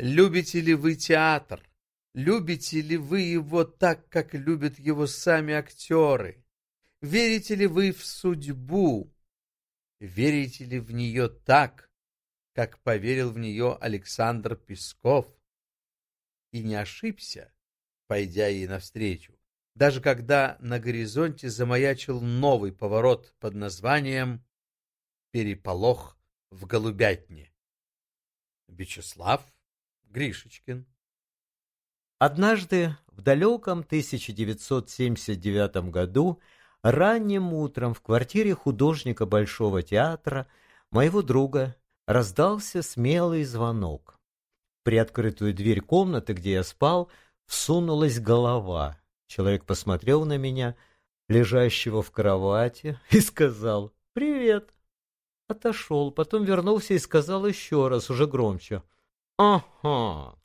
Любите ли вы театр? Любите ли вы его так, как любят его сами актеры? Верите ли вы в судьбу? Верите ли в нее так, как поверил в нее Александр Песков? И не ошибся, пойдя ей навстречу, даже когда на горизонте замаячил новый поворот под названием «Переполох в голубятне». Вячеслав Гришечкин Однажды в далеком 1979 году ранним утром в квартире художника Большого театра моего друга раздался смелый звонок. В приоткрытую дверь комнаты, где я спал, всунулась голова. Человек посмотрел на меня, лежащего в кровати, и сказал «Привет». Отошел, потом вернулся и сказал еще раз, уже громче «Ага».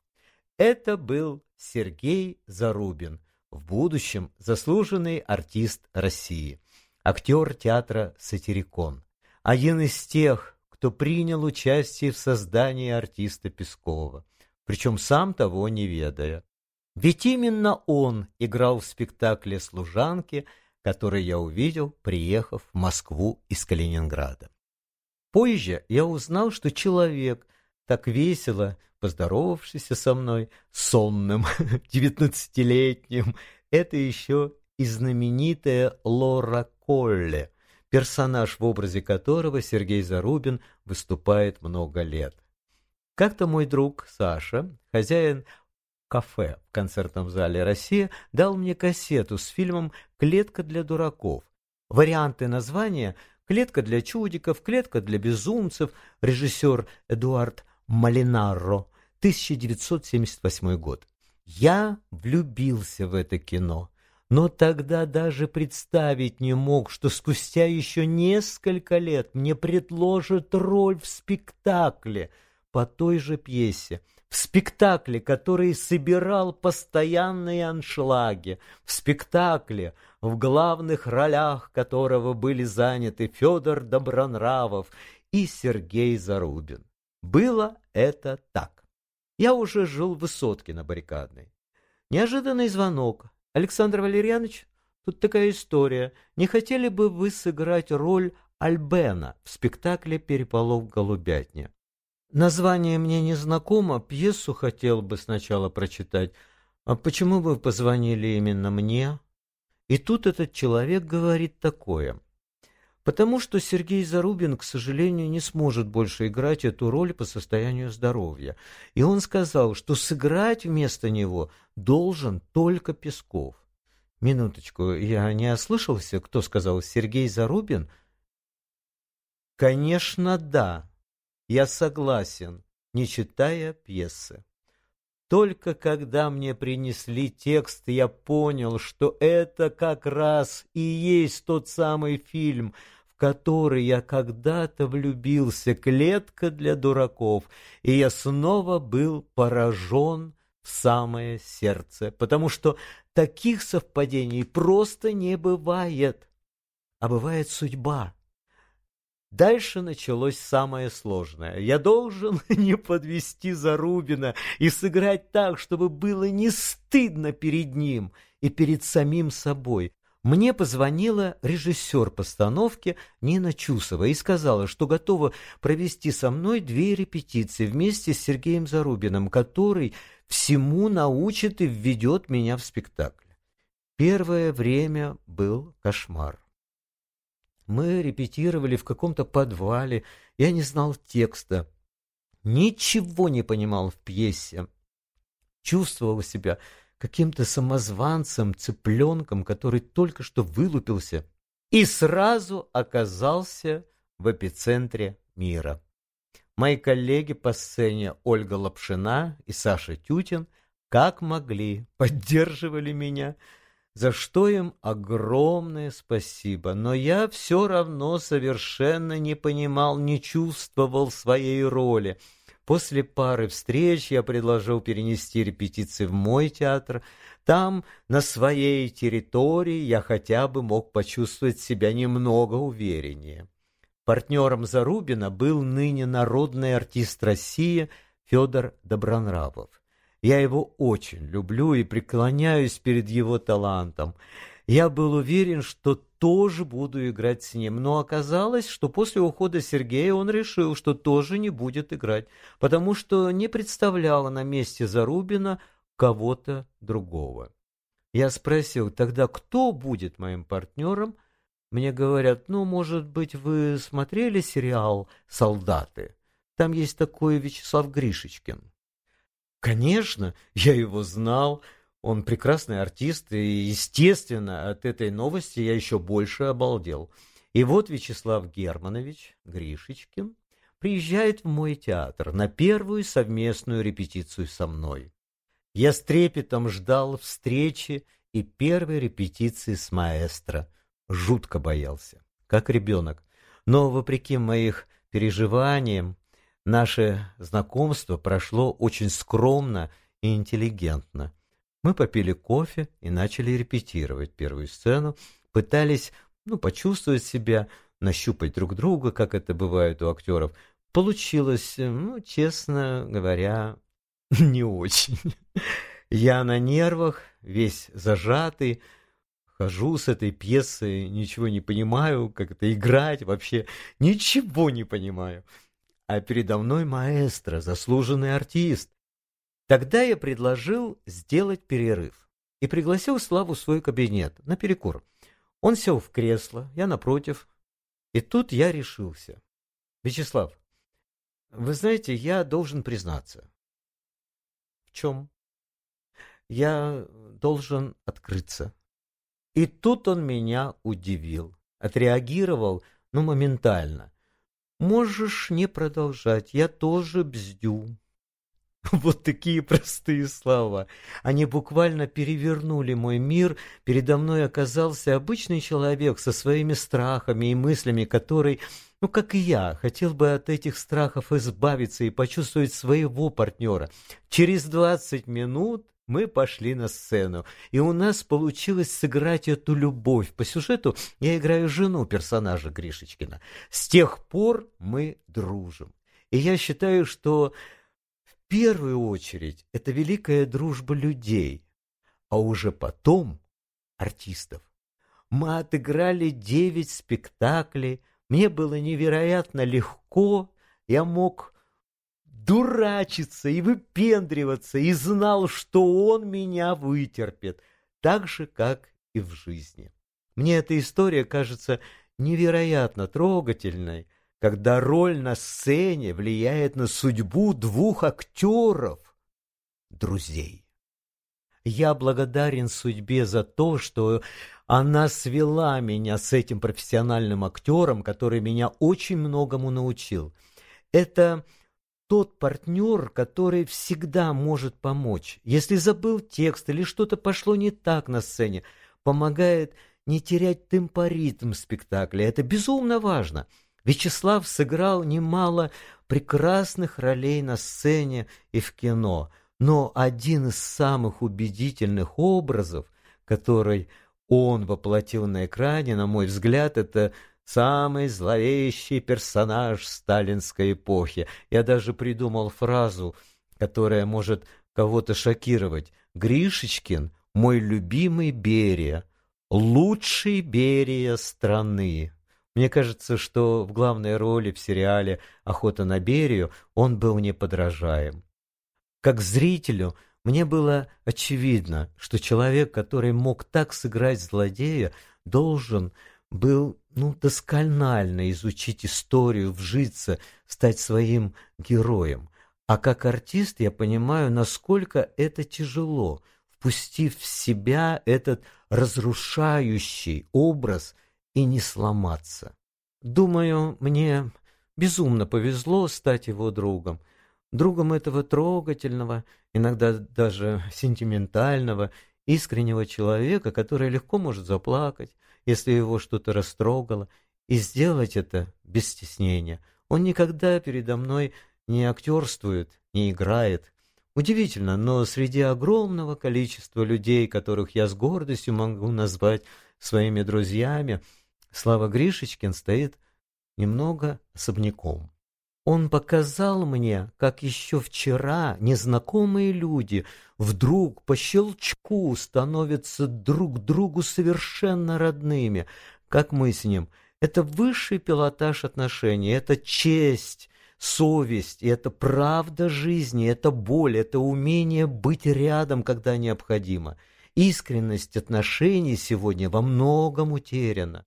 Это был Сергей Зарубин, в будущем заслуженный артист России, актер театра «Сатирикон», один из тех, кто принял участие в создании артиста Пескова, причем сам того не ведая. Ведь именно он играл в спектакле «Служанки», который я увидел, приехав в Москву из Калининграда. Позже я узнал, что человек, так весело поздоровавшийся со мной, сонным, девятнадцатилетним, это еще и знаменитая Лора Колле, персонаж, в образе которого Сергей Зарубин выступает много лет. Как-то мой друг Саша, хозяин кафе в концертном зале «Россия», дал мне кассету с фильмом «Клетка для дураков». Варианты названия «Клетка для чудиков», «Клетка для безумцев», режиссер Эдуард Малинарро, 1978 год. Я влюбился в это кино, но тогда даже представить не мог, что спустя еще несколько лет мне предложат роль в спектакле по той же пьесе, в спектакле, который собирал постоянные аншлаги, в спектакле, в главных ролях которого были заняты Федор Добронравов и Сергей Зарубин. Было это так. Я уже жил в высотке на баррикадной. Неожиданный звонок. Александр Валерьянович, тут такая история. Не хотели бы вы сыграть роль Альбена в спектакле «Переполох в голубятне»? Название мне не знакомо, пьесу хотел бы сначала прочитать. А почему вы позвонили именно мне? И тут этот человек говорит такое. Потому что Сергей Зарубин, к сожалению, не сможет больше играть эту роль по состоянию здоровья. И он сказал, что сыграть вместо него должен только Песков. Минуточку, я не ослышался, кто сказал Сергей Зарубин? Конечно, да. Я согласен, не читая пьесы. Только когда мне принесли текст, я понял, что это как раз и есть тот самый фильм — в который я когда-то влюбился, клетка для дураков, и я снова был поражен в самое сердце, потому что таких совпадений просто не бывает, а бывает судьба. Дальше началось самое сложное. Я должен не подвести Зарубина и сыграть так, чтобы было не стыдно перед ним и перед самим собой. Мне позвонила режиссер постановки Нина Чусова и сказала, что готова провести со мной две репетиции вместе с Сергеем Зарубиным, который всему научит и введет меня в спектакль. Первое время был кошмар. Мы репетировали в каком-то подвале, я не знал текста, ничего не понимал в пьесе, чувствовал себя каким-то самозванцем, цыпленком, который только что вылупился и сразу оказался в эпицентре мира. Мои коллеги по сцене Ольга Лапшина и Саша Тютин как могли поддерживали меня, за что им огромное спасибо. Но я все равно совершенно не понимал, не чувствовал своей роли — После пары встреч я предложил перенести репетиции в мой театр. Там, на своей территории, я хотя бы мог почувствовать себя немного увереннее. Партнером Зарубина был ныне народный артист России Федор Добронравов. Я его очень люблю и преклоняюсь перед его талантом. Я был уверен, что тоже буду играть с ним, но оказалось, что после ухода Сергея он решил, что тоже не будет играть, потому что не представляла на месте Зарубина кого-то другого. Я спросил, тогда кто будет моим партнером? Мне говорят, ну, может быть, вы смотрели сериал «Солдаты»? Там есть такой Вячеслав Гришечкин. Конечно, я его знал. Он прекрасный артист, и, естественно, от этой новости я еще больше обалдел. И вот Вячеслав Германович Гришечкин приезжает в мой театр на первую совместную репетицию со мной. Я с трепетом ждал встречи и первой репетиции с маэстро. Жутко боялся, как ребенок. Но, вопреки моих переживаниям, наше знакомство прошло очень скромно и интеллигентно. Мы попили кофе и начали репетировать первую сцену, пытались ну, почувствовать себя, нащупать друг друга, как это бывает у актеров. Получилось, ну, честно говоря, не очень. Я на нервах, весь зажатый, хожу с этой пьесой, ничего не понимаю, как это играть, вообще ничего не понимаю. А передо мной маэстро, заслуженный артист. Тогда я предложил сделать перерыв и пригласил Славу в свой кабинет на перекур. Он сел в кресло, я напротив, и тут я решился. Вячеслав, вы знаете, я должен признаться. В чем? Я должен открыться. И тут он меня удивил. Отреагировал, ну, моментально. Можешь не продолжать, я тоже бздю. Вот такие простые слова. Они буквально перевернули мой мир. Передо мной оказался обычный человек со своими страхами и мыслями, который, ну, как и я, хотел бы от этих страхов избавиться и почувствовать своего партнера. Через двадцать минут мы пошли на сцену, и у нас получилось сыграть эту любовь. По сюжету я играю жену персонажа Гришечкина. С тех пор мы дружим. И я считаю, что первую очередь это великая дружба людей, а уже потом артистов. Мы отыграли девять спектаклей, мне было невероятно легко, я мог дурачиться и выпендриваться, и знал, что он меня вытерпит, так же, как и в жизни. Мне эта история кажется невероятно трогательной, когда роль на сцене влияет на судьбу двух актеров, друзей. Я благодарен судьбе за то, что она свела меня с этим профессиональным актером, который меня очень многому научил. Это тот партнер, который всегда может помочь. Если забыл текст или что-то пошло не так на сцене, помогает не терять темпоритм спектакля. Это безумно важно – Вячеслав сыграл немало прекрасных ролей на сцене и в кино, но один из самых убедительных образов, который он воплотил на экране, на мой взгляд, это самый зловещий персонаж сталинской эпохи. Я даже придумал фразу, которая может кого-то шокировать. «Гришечкин — мой любимый Берия, лучший Берия страны». Мне кажется, что в главной роли в сериале «Охота на Берию» он был неподражаем. Как зрителю мне было очевидно, что человек, который мог так сыграть злодея, должен был ну, досконально изучить историю, вжиться, стать своим героем. А как артист я понимаю, насколько это тяжело, впустив в себя этот разрушающий образ – и не сломаться. Думаю, мне безумно повезло стать его другом. Другом этого трогательного, иногда даже сентиментального, искреннего человека, который легко может заплакать, если его что-то растрогало, и сделать это без стеснения. Он никогда передо мной не актерствует, не играет. Удивительно, но среди огромного количества людей, которых я с гордостью могу назвать своими друзьями, Слава Гришечкин стоит немного особняком. Он показал мне, как еще вчера незнакомые люди вдруг по щелчку становятся друг другу совершенно родными, как мы с ним. Это высший пилотаж отношений, это честь, совесть, и это правда жизни, это боль, это умение быть рядом, когда необходимо. Искренность отношений сегодня во многом утеряна.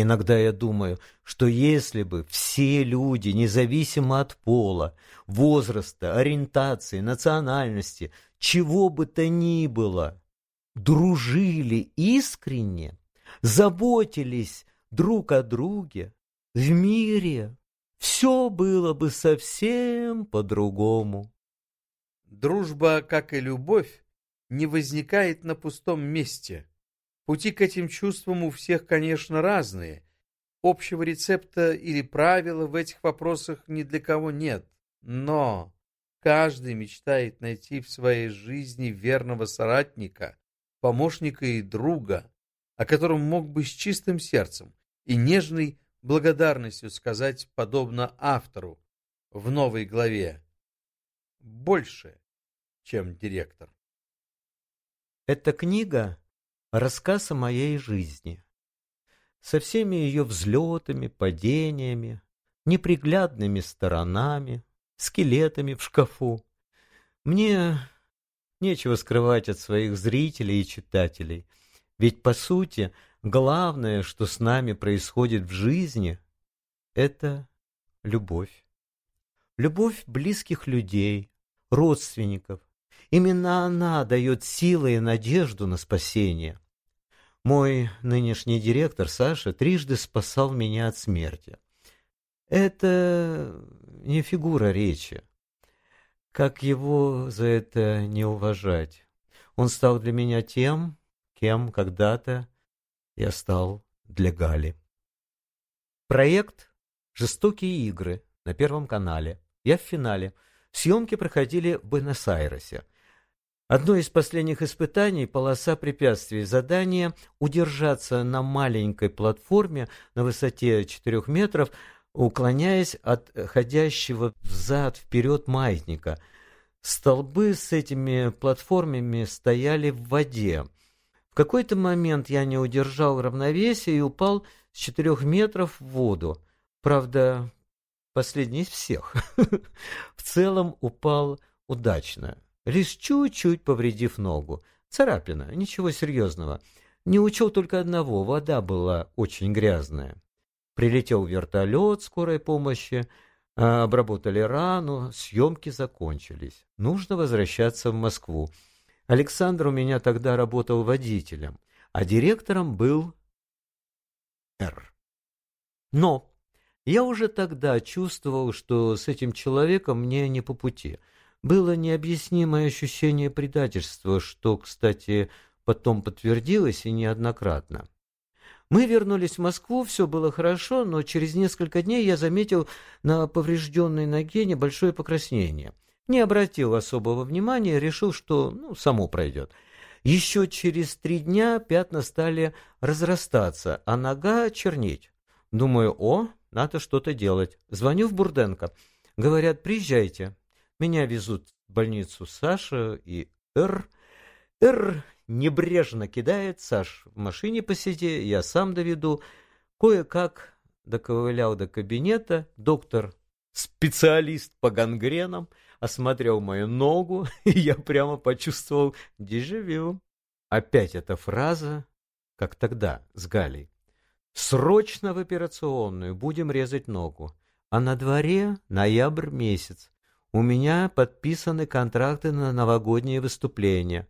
Иногда я думаю, что если бы все люди, независимо от пола, возраста, ориентации, национальности, чего бы то ни было, дружили искренне, заботились друг о друге, в мире, все было бы совсем по-другому. Дружба, как и любовь, не возникает на пустом месте. Пути к этим чувствам у всех, конечно, разные. Общего рецепта или правила в этих вопросах ни для кого нет. Но каждый мечтает найти в своей жизни верного соратника, помощника и друга, о котором мог бы с чистым сердцем и нежной благодарностью сказать, подобно автору в новой главе, больше, чем директор. Эта книга — рассказ о моей жизни, со всеми ее взлетами, падениями, неприглядными сторонами, скелетами в шкафу. Мне нечего скрывать от своих зрителей и читателей, ведь, по сути, — Главное, что с нами происходит в жизни, это любовь. Любовь близких людей, родственников. Именно она дает силы и надежду на спасение. Мой нынешний директор Саша трижды спасал меня от смерти. Это не фигура речи. Как его за это не уважать? Он стал для меня тем, кем когда-то я стал для Гали. Проект «Жестокие игры» на Первом канале. Я в финале. Съемки проходили в Буэнос-Айресе. Одно из последних испытаний – полоса препятствий. Задание – удержаться на маленькой платформе на высоте 4 метров, уклоняясь от ходящего взад-вперед маятника. Столбы с этими платформами стояли в воде какой-то момент я не удержал равновесия и упал с четырех метров в воду. Правда, последний из всех. В целом упал удачно, лишь чуть-чуть повредив ногу. Царапина, ничего серьезного. Не учел только одного, вода была очень грязная. Прилетел вертолет скорой помощи, а, обработали рану, съемки закончились. Нужно возвращаться в Москву. Александр у меня тогда работал водителем, а директором был Р. Но я уже тогда чувствовал, что с этим человеком мне не по пути. Было необъяснимое ощущение предательства, что, кстати, потом подтвердилось и неоднократно. Мы вернулись в Москву, все было хорошо, но через несколько дней я заметил на поврежденной ноге небольшое покраснение – не обратил особого внимания, решил, что ну, само пройдет. Еще через три дня пятна стали разрастаться, а нога чернеть. Думаю, о, надо что-то делать. Звоню в Бурденко. Говорят, приезжайте. Меня везут в больницу Саша и Р. Р небрежно кидает. Саш, в машине посиди, я сам доведу. Кое-как доковылял до кабинета. Доктор, специалист по гангренам, осмотрел мою ногу, и я прямо почувствовал дежавю. Опять эта фраза, как тогда с Галей. «Срочно в операционную, будем резать ногу. А на дворе ноябрь месяц. У меня подписаны контракты на новогодние выступления.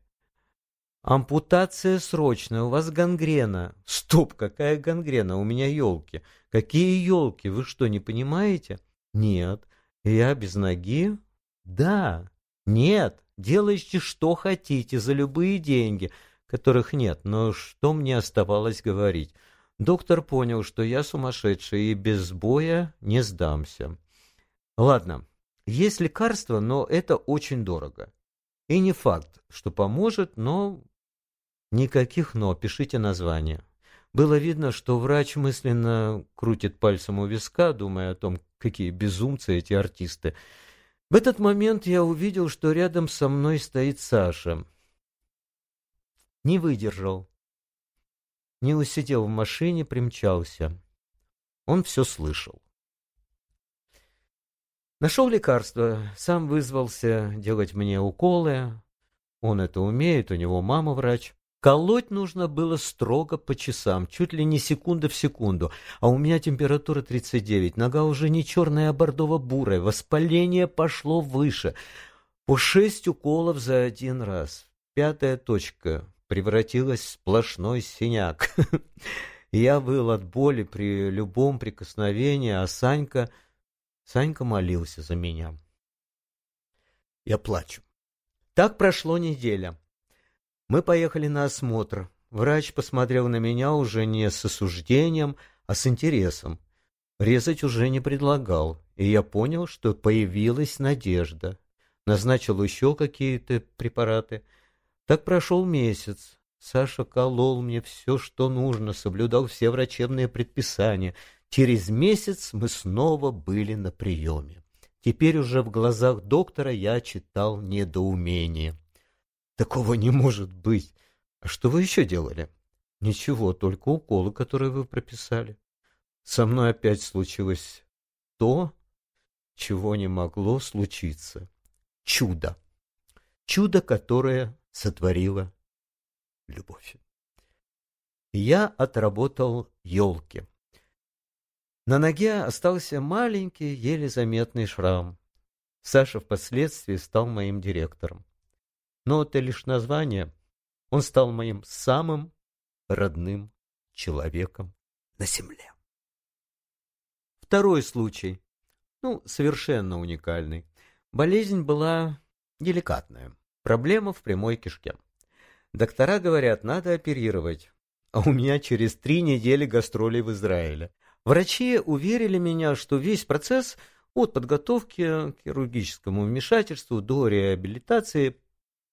Ампутация срочная, у вас гангрена. Стоп, какая гангрена? У меня елки. Какие елки? Вы что, не понимаете? Нет, я без ноги, да, нет, делайте что хотите за любые деньги, которых нет, но что мне оставалось говорить? Доктор понял, что я сумасшедший и без боя не сдамся. Ладно, есть лекарство, но это очень дорого. И не факт, что поможет, но... Никаких «но», пишите название. Было видно, что врач мысленно крутит пальцем у виска, думая о том, Какие безумцы эти артисты. В этот момент я увидел, что рядом со мной стоит Саша. Не выдержал. Не усидел в машине, примчался. Он все слышал. Нашел лекарство, сам вызвался делать мне уколы. Он это умеет, у него мама врач. Колоть нужно было строго по часам, чуть ли не секунда в секунду, а у меня температура 39, нога уже не черная, а бордово-бурая, воспаление пошло выше. По шесть уколов за один раз. Пятая точка превратилась в сплошной синяк. Я был от боли при любом прикосновении, а Санька... Санька молился за меня. Я плачу. Так прошло неделя. Мы поехали на осмотр. Врач посмотрел на меня уже не с осуждением, а с интересом. Резать уже не предлагал, и я понял, что появилась надежда. Назначил еще какие-то препараты. Так прошел месяц. Саша колол мне все, что нужно, соблюдал все врачебные предписания. Через месяц мы снова были на приеме. Теперь уже в глазах доктора я читал недоумение. Такого не может быть. А что вы еще делали? Ничего, только уколы, которые вы прописали. Со мной опять случилось то, чего не могло случиться. Чудо. Чудо, которое сотворила любовь. Я отработал елки. На ноге остался маленький, еле заметный шрам. Саша впоследствии стал моим директором но это лишь название. Он стал моим самым родным человеком на земле. Второй случай, ну, совершенно уникальный. Болезнь была деликатная. Проблема в прямой кишке. Доктора говорят, надо оперировать. А у меня через три недели гастролей в Израиле. Врачи уверили меня, что весь процесс от подготовки к хирургическому вмешательству до реабилитации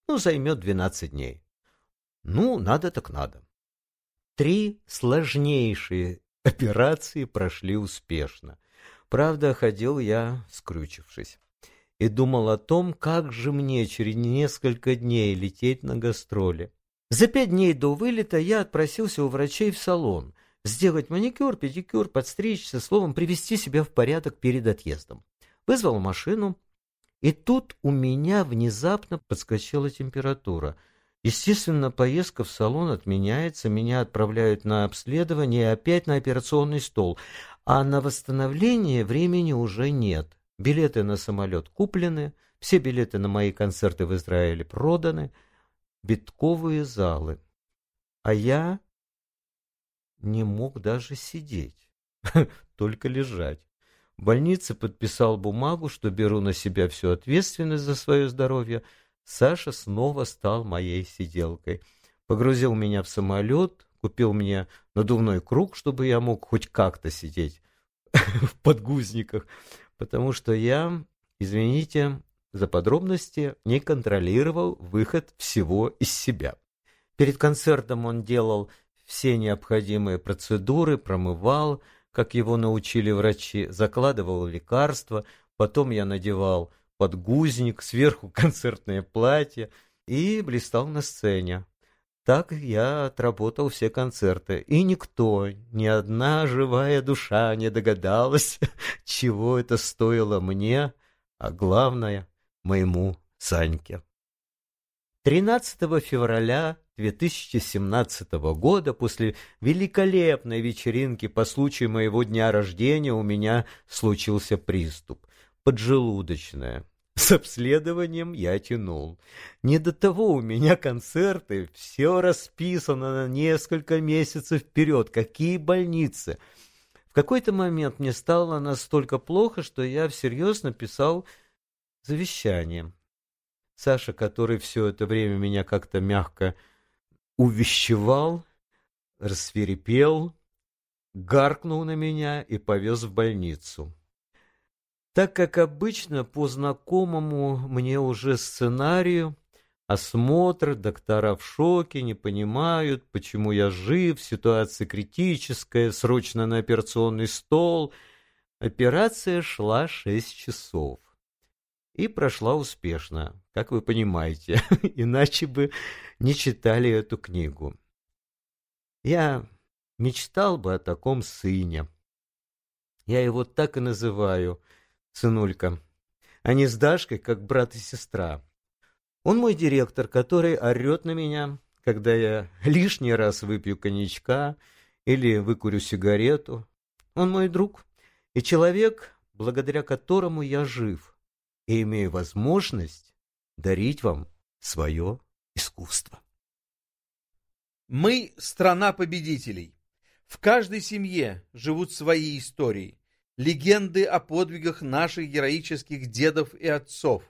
ну, займет 12 дней. Ну, надо так надо. Три сложнейшие операции прошли успешно. Правда, ходил я, скрючившись, и думал о том, как же мне через несколько дней лететь на гастроли. За пять дней до вылета я отпросился у врачей в салон, сделать маникюр, педикюр, подстричься, словом, привести себя в порядок перед отъездом. Вызвал машину, и тут у меня внезапно подскочила температура. Естественно, поездка в салон отменяется, меня отправляют на обследование и опять на операционный стол. А на восстановление времени уже нет. Билеты на самолет куплены, все билеты на мои концерты в Израиле проданы, битковые залы. А я не мог даже сидеть, только лежать. В больнице подписал бумагу, что беру на себя всю ответственность за свое здоровье. Саша снова стал моей сиделкой. Погрузил меня в самолет, купил мне надувной круг, чтобы я мог хоть как-то сидеть в подгузниках, потому что я, извините за подробности, не контролировал выход всего из себя. Перед концертом он делал все необходимые процедуры, промывал, как его научили врачи, закладывал лекарства, потом я надевал подгузник, сверху концертное платье и блистал на сцене. Так я отработал все концерты, и никто, ни одна живая душа не догадалась, чего это стоило мне, а главное, моему Саньке. 13 февраля 2017 года, после великолепной вечеринки по случаю моего дня рождения, у меня случился приступ. Поджелудочная. С обследованием я тянул. Не до того у меня концерты, все расписано на несколько месяцев вперед. Какие больницы? В какой-то момент мне стало настолько плохо, что я всерьез написал завещание. Саша, который все это время меня как-то мягко увещевал, рассверепел, гаркнул на меня и повез в больницу. Так как обычно по знакомому мне уже сценарию, осмотр, доктора в шоке, не понимают, почему я жив, ситуация критическая, срочно на операционный стол. Операция шла шесть часов. И прошла успешно, как вы понимаете, иначе бы не читали эту книгу. Я мечтал бы о таком сыне. Я его так и называю, сынулька, а не с Дашкой, как брат и сестра. Он мой директор, который орет на меня, когда я лишний раз выпью коньячка или выкурю сигарету. Он мой друг и человек, благодаря которому я жив и имею возможность дарить вам свое искусство. Мы – страна победителей. В каждой семье живут свои истории, легенды о подвигах наших героических дедов и отцов.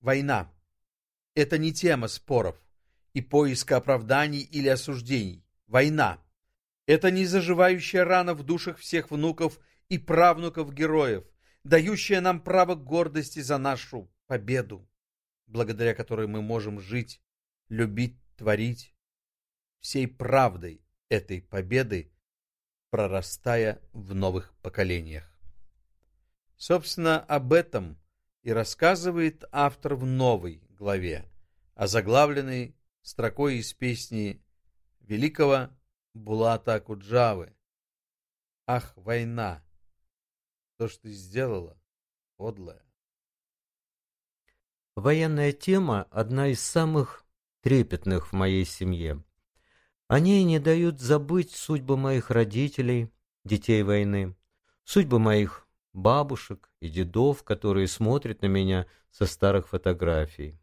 Война – это не тема споров и поиска оправданий или осуждений. Война – это не заживающая рана в душах всех внуков и правнуков героев, дающая нам право гордости за нашу победу, благодаря которой мы можем жить, любить, творить всей правдой этой победы, прорастая в новых поколениях. Собственно, об этом и рассказывает автор в новой главе, озаглавленной строкой из песни великого Булата Куджавы. «Ах, война! То, что ты сделала, подлая!» Военная тема – одна из самых трепетных в моей семье. Они не дают забыть судьбы моих родителей, детей войны, судьбы моих бабушек и дедов, которые смотрят на меня со старых фотографий.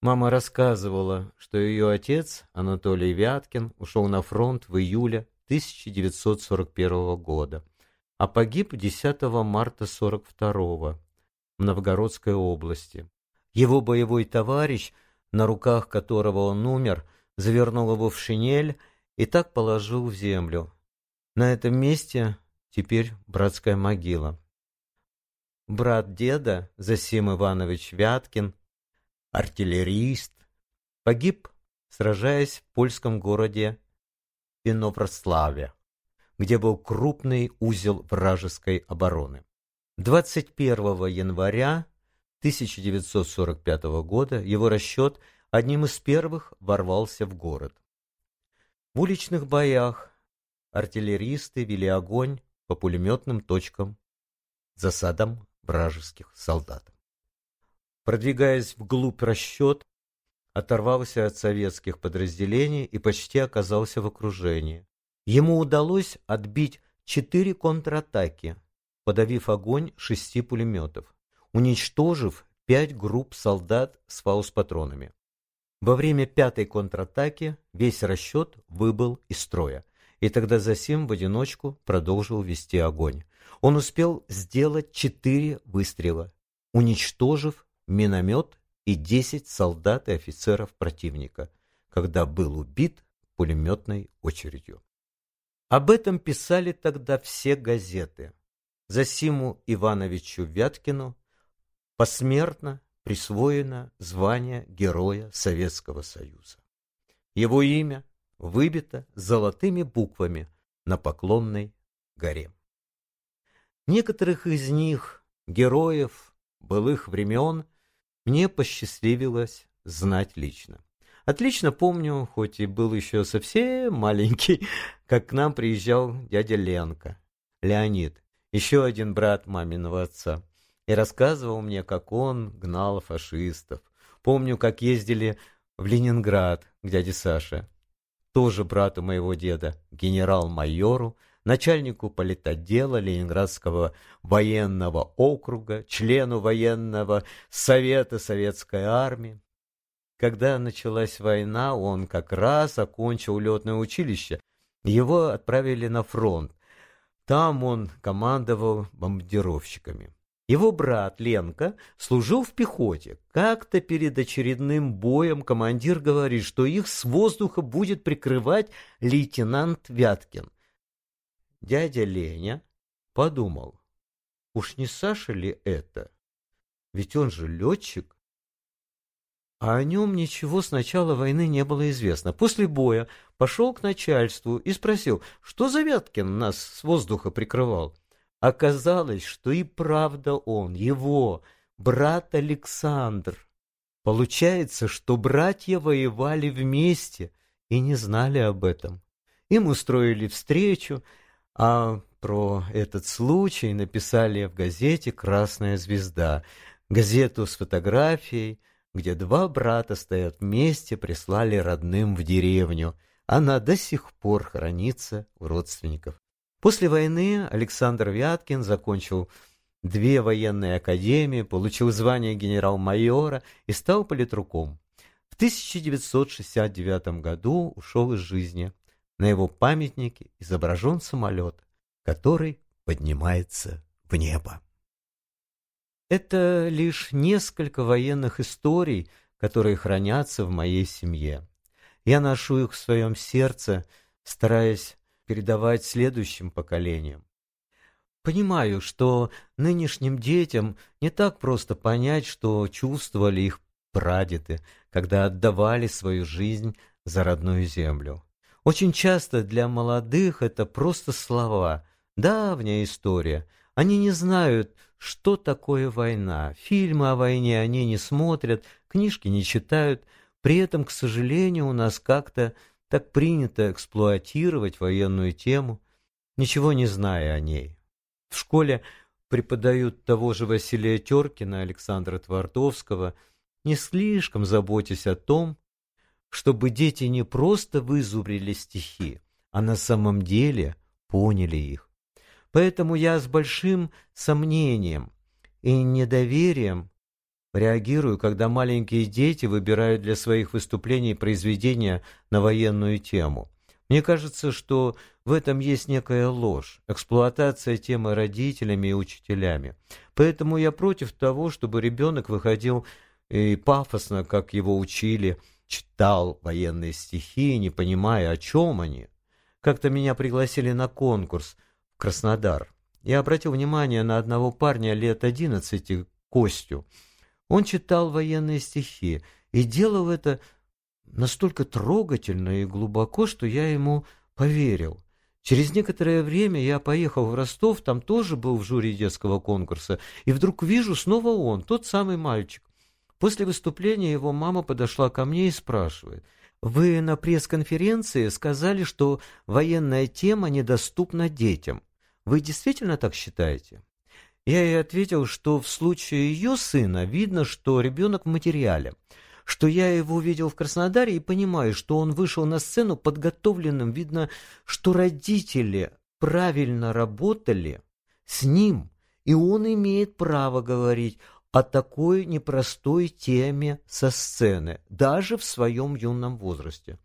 Мама рассказывала, что ее отец, Анатолий Вяткин, ушел на фронт в июле 1941 года, а погиб 10 марта 1942 в Новгородской области. Его боевой товарищ, на руках которого он умер, завернул его в шинель и так положил в землю. На этом месте теперь братская могила. Брат деда, Засим Иванович Вяткин, артиллерист, погиб, сражаясь в польском городе Пиноврославе, где был крупный узел вражеской обороны. 21 января 1945 года его расчет – одним из первых ворвался в город. В уличных боях артиллеристы вели огонь по пулеметным точкам, засадам вражеских солдат. Продвигаясь вглубь расчет, оторвался от советских подразделений и почти оказался в окружении. Ему удалось отбить четыре контратаки, подавив огонь шести пулеметов, уничтожив пять групп солдат с фаус-патронами. Во время пятой контратаки весь расчет выбыл из строя, и тогда Засим в одиночку продолжил вести огонь. Он успел сделать четыре выстрела, уничтожив миномет и десять солдат и офицеров противника, когда был убит пулеметной очередью. Об этом писали тогда все газеты. Засиму Ивановичу Вяткину посмертно присвоено звание Героя Советского Союза. Его имя выбито золотыми буквами на Поклонной горе. Некоторых из них, героев былых времен, мне посчастливилось знать лично. Отлично помню, хоть и был еще совсем маленький, как к нам приезжал дядя Ленка, Леонид, еще один брат маминого отца и рассказывал мне, как он гнал фашистов. Помню, как ездили в Ленинград к дяде Саше, тоже брату моего деда, генерал-майору, начальнику политотдела Ленинградского военного округа, члену военного совета советской армии. Когда началась война, он как раз окончил летное училище. Его отправили на фронт. Там он командовал бомбардировщиками. Его брат Ленка служил в пехоте. Как-то перед очередным боем командир говорит, что их с воздуха будет прикрывать лейтенант Вяткин. Дядя Леня подумал, уж не Саша ли это? Ведь он же летчик. А о нем ничего с начала войны не было известно. После боя пошел к начальству и спросил, что за Вяткин нас с воздуха прикрывал. Оказалось, что и правда он, его, брат Александр. Получается, что братья воевали вместе и не знали об этом. Им устроили встречу, а про этот случай написали в газете «Красная звезда», газету с фотографией, где два брата стоят вместе, прислали родным в деревню. Она до сих пор хранится у родственников. После войны Александр Вяткин закончил две военные академии, получил звание генерал-майора и стал политруком. В 1969 году ушел из жизни. На его памятнике изображен самолет, который поднимается в небо. Это лишь несколько военных историй, которые хранятся в моей семье. Я ношу их в своем сердце, стараясь передавать следующим поколениям. Понимаю, что нынешним детям не так просто понять, что чувствовали их прадеды, когда отдавали свою жизнь за родную землю. Очень часто для молодых это просто слова, давняя история. Они не знают, что такое война. Фильмы о войне они не смотрят, книжки не читают. При этом, к сожалению, у нас как-то так принято эксплуатировать военную тему, ничего не зная о ней. В школе преподают того же Василия Теркина, Александра Твардовского, не слишком заботясь о том, чтобы дети не просто вызубрили стихи, а на самом деле поняли их. Поэтому я с большим сомнением и недоверием реагирую, когда маленькие дети выбирают для своих выступлений произведения на военную тему. Мне кажется, что в этом есть некая ложь, эксплуатация темы родителями и учителями. Поэтому я против того, чтобы ребенок выходил и пафосно, как его учили, читал военные стихи, не понимая, о чем они. Как-то меня пригласили на конкурс Краснодар. Я обратил внимание на одного парня лет одиннадцати, Костю. Он читал военные стихи и делал это настолько трогательно и глубоко, что я ему поверил. Через некоторое время я поехал в Ростов, там тоже был в жюри детского конкурса, и вдруг вижу снова он, тот самый мальчик. После выступления его мама подошла ко мне и спрашивает, «Вы на пресс-конференции сказали, что военная тема недоступна детям. Вы действительно так считаете?» Я ей ответил, что в случае ее сына видно, что ребенок в материале – что я его видел в Краснодаре и понимаю, что он вышел на сцену подготовленным. Видно, что родители правильно работали с ним, и он имеет право говорить о такой непростой теме со сцены, даже в своем юном возрасте.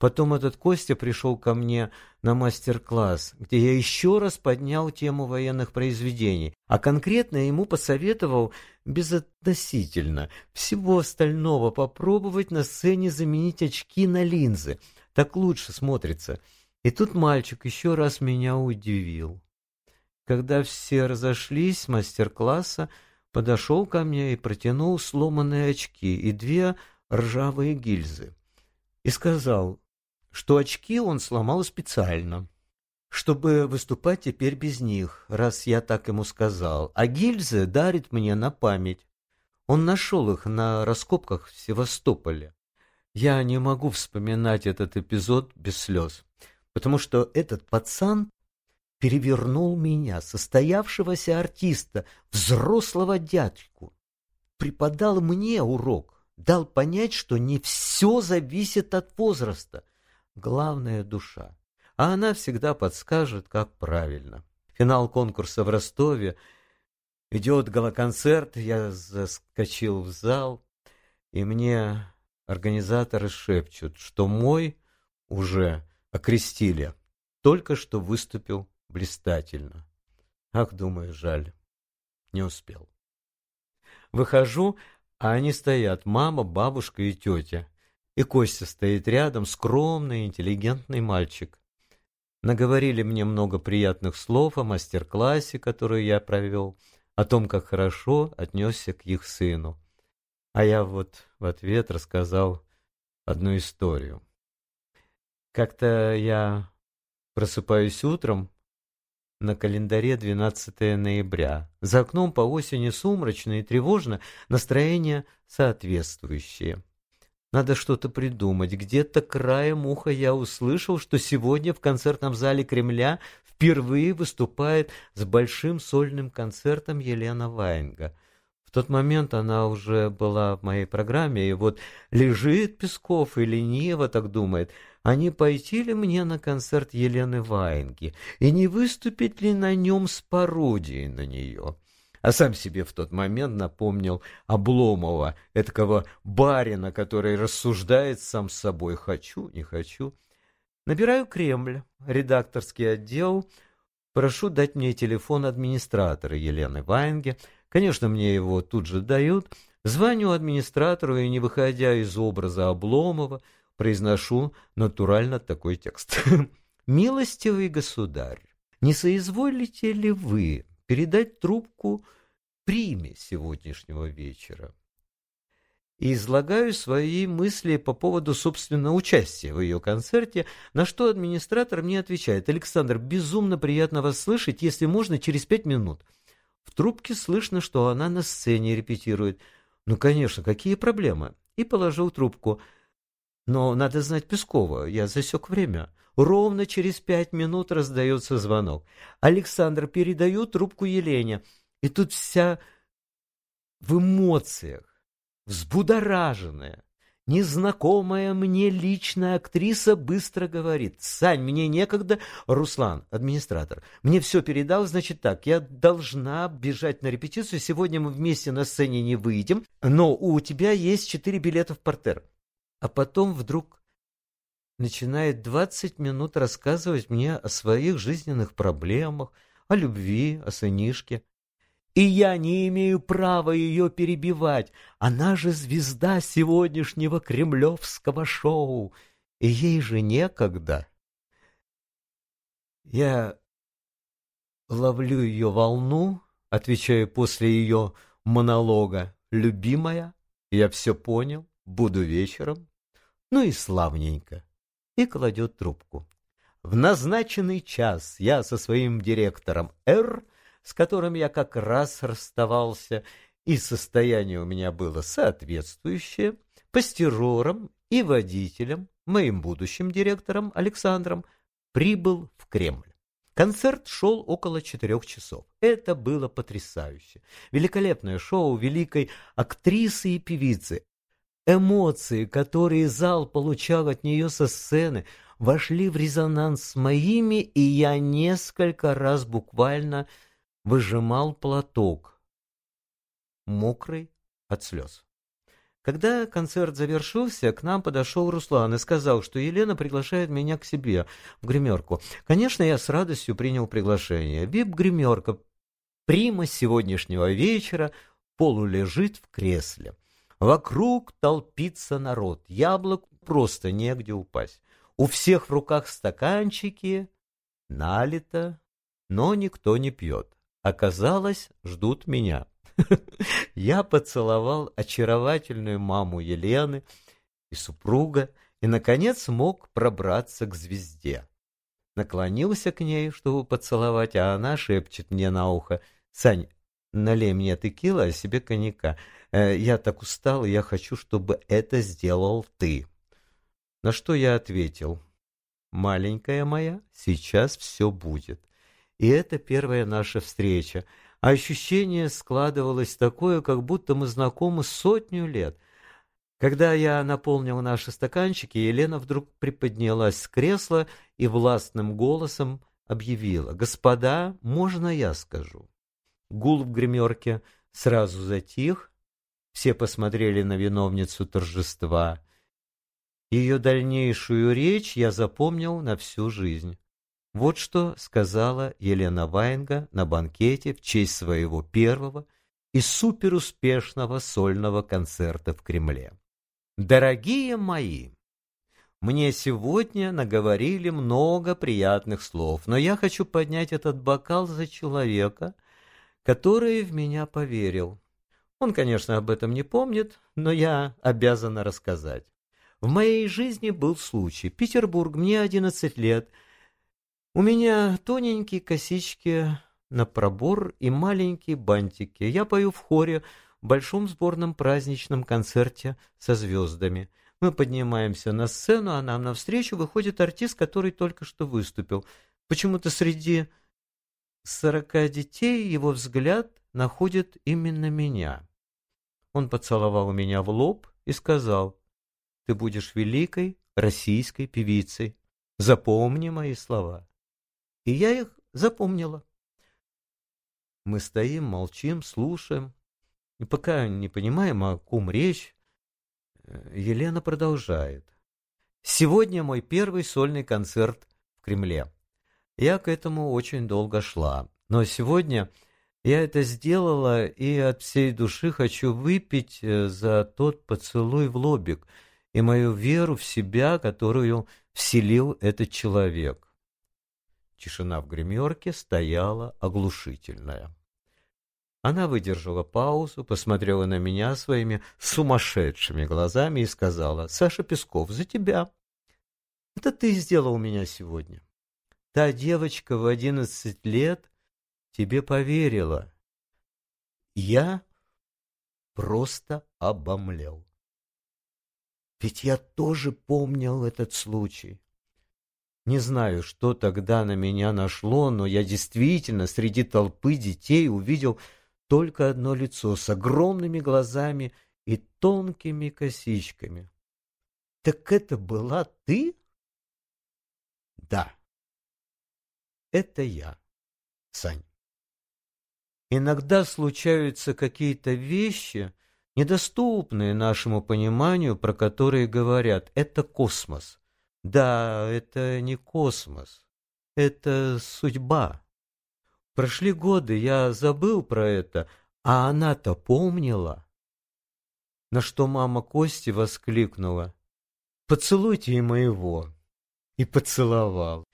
Потом этот Костя пришел ко мне на мастер-класс, где я еще раз поднял тему военных произведений, а конкретно ему посоветовал безотносительно всего остального попробовать на сцене заменить очки на линзы. Так лучше смотрится. И тут мальчик еще раз меня удивил. Когда все разошлись мастер-класса, подошел ко мне и протянул сломанные очки и две ржавые гильзы. И сказал, что очки он сломал специально, чтобы выступать теперь без них, раз я так ему сказал, а гильзы дарит мне на память. Он нашел их на раскопках в Севастополе. Я не могу вспоминать этот эпизод без слез, потому что этот пацан перевернул меня, состоявшегося артиста, взрослого дядьку, преподал мне урок, дал понять, что не все зависит от возраста, главная душа. А она всегда подскажет, как правильно. Финал конкурса в Ростове. Идет галоконцерт, я заскочил в зал, и мне организаторы шепчут, что мой уже окрестили, только что выступил блистательно. Ах, думаю, жаль, не успел. Выхожу, а они стоят, мама, бабушка и тетя. И Костя стоит рядом, скромный, интеллигентный мальчик. Наговорили мне много приятных слов о мастер-классе, который я провел, о том, как хорошо отнесся к их сыну. А я вот в ответ рассказал одну историю. Как-то я просыпаюсь утром, На календаре 12 ноября. За окном по осени сумрачно и тревожно, настроение соответствующее. Надо что-то придумать. Где-то краем уха я услышал, что сегодня в концертном зале Кремля впервые выступает с большим сольным концертом Елена Ваенга. В тот момент она уже была в моей программе, и вот лежит Песков и лениво так думает, а не пойти ли мне на концерт Елены Ваенги, и не выступить ли на нем с пародией на нее? А сам себе в тот момент напомнил Обломова, этакого барина, который рассуждает сам с собой «хочу, не хочу». Набираю Кремль, редакторский отдел, прошу дать мне телефон администратора Елены Ваенги, Конечно, мне его тут же дают. Звоню администратору и, не выходя из образа Обломова, произношу натурально такой текст. «Милостивый государь, не соизволите ли вы передать трубку приме сегодняшнего вечера?» и излагаю свои мысли по поводу, собственно, участия в ее концерте, на что администратор мне отвечает, «Александр, безумно приятно вас слышать, если можно, через пять минут». В трубке слышно, что она на сцене репетирует. Ну, конечно, какие проблемы? И положил трубку. Но надо знать Пескова, я засек время. Ровно через пять минут раздается звонок. Александр передает трубку Елене. И тут вся в эмоциях, взбудораженная. Незнакомая мне личная актриса быстро говорит, «Сань, мне некогда, Руслан, администратор, мне все передал, значит так, я должна бежать на репетицию, сегодня мы вместе на сцене не выйдем, но у тебя есть четыре билета в портер». А потом вдруг начинает 20 минут рассказывать мне о своих жизненных проблемах, о любви, о сынишке и я не имею права ее перебивать. Она же звезда сегодняшнего кремлевского шоу, и ей же некогда. Я ловлю ее волну, отвечаю после ее монолога. «Любимая, я все понял, буду вечером». Ну и славненько. И кладет трубку. В назначенный час я со своим директором «Р» с которым я как раз расставался, и состояние у меня было соответствующее, пастерором и водителем, моим будущим директором Александром, прибыл в Кремль. Концерт шел около четырех часов. Это было потрясающе. Великолепное шоу великой актрисы и певицы. Эмоции, которые зал получал от нее со сцены, вошли в резонанс с моими, и я несколько раз буквально выжимал платок, мокрый от слез. Когда концерт завершился, к нам подошел Руслан и сказал, что Елена приглашает меня к себе в гримерку. Конечно, я с радостью принял приглашение. Вип-гримерка, прима сегодняшнего вечера, полулежит в кресле. Вокруг толпится народ, яблок просто негде упасть. У всех в руках стаканчики, налито, но никто не пьет. Оказалось, ждут меня. Я поцеловал очаровательную маму Елены и супруга, и, наконец, смог пробраться к звезде. Наклонился к ней, чтобы поцеловать, а она шепчет мне на ухо, «Сань, налей мне текила, а себе коньяка. Э, я так устал, я хочу, чтобы это сделал ты». На что я ответил, «Маленькая моя, сейчас все будет». И это первая наша встреча. А ощущение складывалось такое, как будто мы знакомы сотню лет. Когда я наполнил наши стаканчики, Елена вдруг приподнялась с кресла и властным голосом объявила. «Господа, можно я скажу?» Гул в гримерке сразу затих. Все посмотрели на виновницу торжества. Ее дальнейшую речь я запомнил на всю жизнь. Вот что сказала Елена Ваенга на банкете в честь своего первого и суперуспешного сольного концерта в Кремле. «Дорогие мои, мне сегодня наговорили много приятных слов, но я хочу поднять этот бокал за человека, который в меня поверил. Он, конечно, об этом не помнит, но я обязана рассказать. В моей жизни был случай. Петербург, мне 11 лет – У меня тоненькие косички на пробор и маленькие бантики. Я пою в хоре в большом сборном праздничном концерте со звездами. Мы поднимаемся на сцену, а нам навстречу выходит артист, который только что выступил. Почему-то среди сорока детей его взгляд находит именно меня. Он поцеловал меня в лоб и сказал, «Ты будешь великой российской певицей. Запомни мои слова». И я их запомнила. Мы стоим, молчим, слушаем. И пока не понимаем, о ком речь, э, Елена продолжает. Сегодня мой первый сольный концерт в Кремле. Я к этому очень долго шла. Но сегодня я это сделала и от всей души хочу выпить э, за тот поцелуй в лобик и мою веру в себя, которую вселил этот человек. Тишина в гримерке стояла оглушительная. Она выдержала паузу, посмотрела на меня своими сумасшедшими глазами и сказала, «Саша Песков, за тебя. Это ты сделал меня сегодня. Та девочка в одиннадцать лет тебе поверила. Я просто обомлел. Ведь я тоже помнил этот случай. Не знаю, что тогда на меня нашло, но я действительно среди толпы детей увидел только одно лицо с огромными глазами и тонкими косичками. Так это была ты? Да. Это я, Сань. Иногда случаются какие-то вещи, недоступные нашему пониманию, про которые говорят «это космос». Да, это не космос, это судьба. Прошли годы, я забыл про это, а она-то помнила. На что мама Кости воскликнула «Поцелуйте и моего». И поцеловал.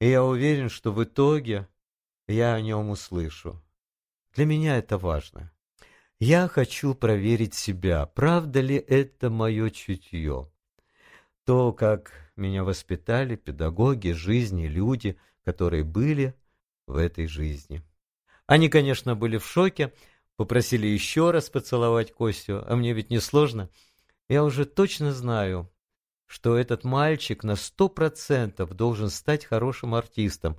И я уверен, что в итоге я о нем услышу. Для меня это важно. Я хочу проверить себя, правда ли это мое чутье. То, как меня воспитали педагоги, жизни, люди, которые были в этой жизни. Они, конечно, были в шоке, попросили еще раз поцеловать Костю, а мне ведь не сложно. Я уже точно знаю, что этот мальчик на сто процентов должен стать хорошим артистом,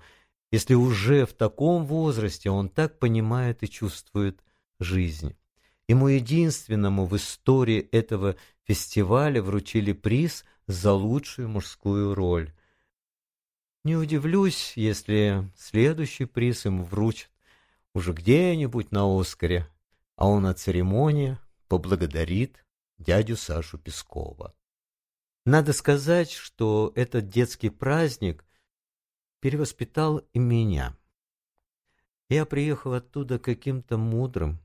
если уже в таком возрасте он так понимает и чувствует жизнь. Ему единственному в истории этого фестиваля вручили приз за лучшую мужскую роль. Не удивлюсь, если следующий приз ему вручат уже где-нибудь на Оскаре, а он на церемонии поблагодарит дядю Сашу Пескова. Надо сказать, что этот детский праздник перевоспитал и меня. Я приехал оттуда каким-то мудрым,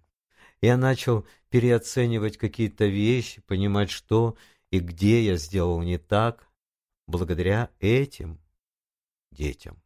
я начал переоценивать какие-то вещи, понимать, что и где я сделал не так, благодаря этим детям.